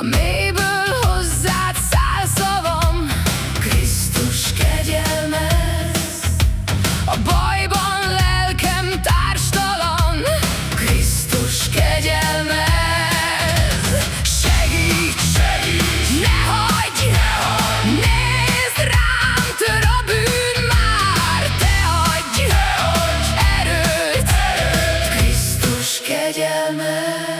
A mélyből hozzád száll Krisztus kegyelmez A bajban lelkem társtalan. Krisztus kegyelmez Segíts, segíts, ne hagyj, ne Nézd rám, tör a már. Te adj, te erőt. Krisztus kegyelmez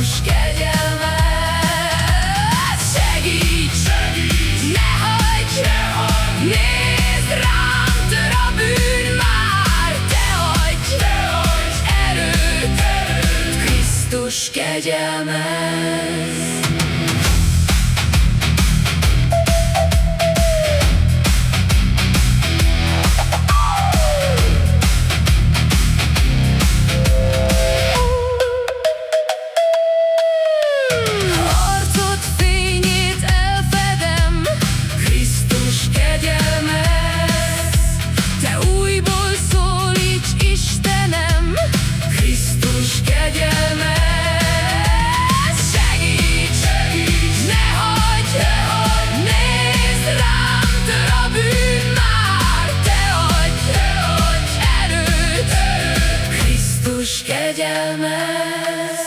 Kegyelmez. Segíts, segíts, ne hagyj, ne hagyj, nézd rám, tör bűn már, te adj, te adj erőt, erőt, Krisztus kegyelmez. kuş gelemez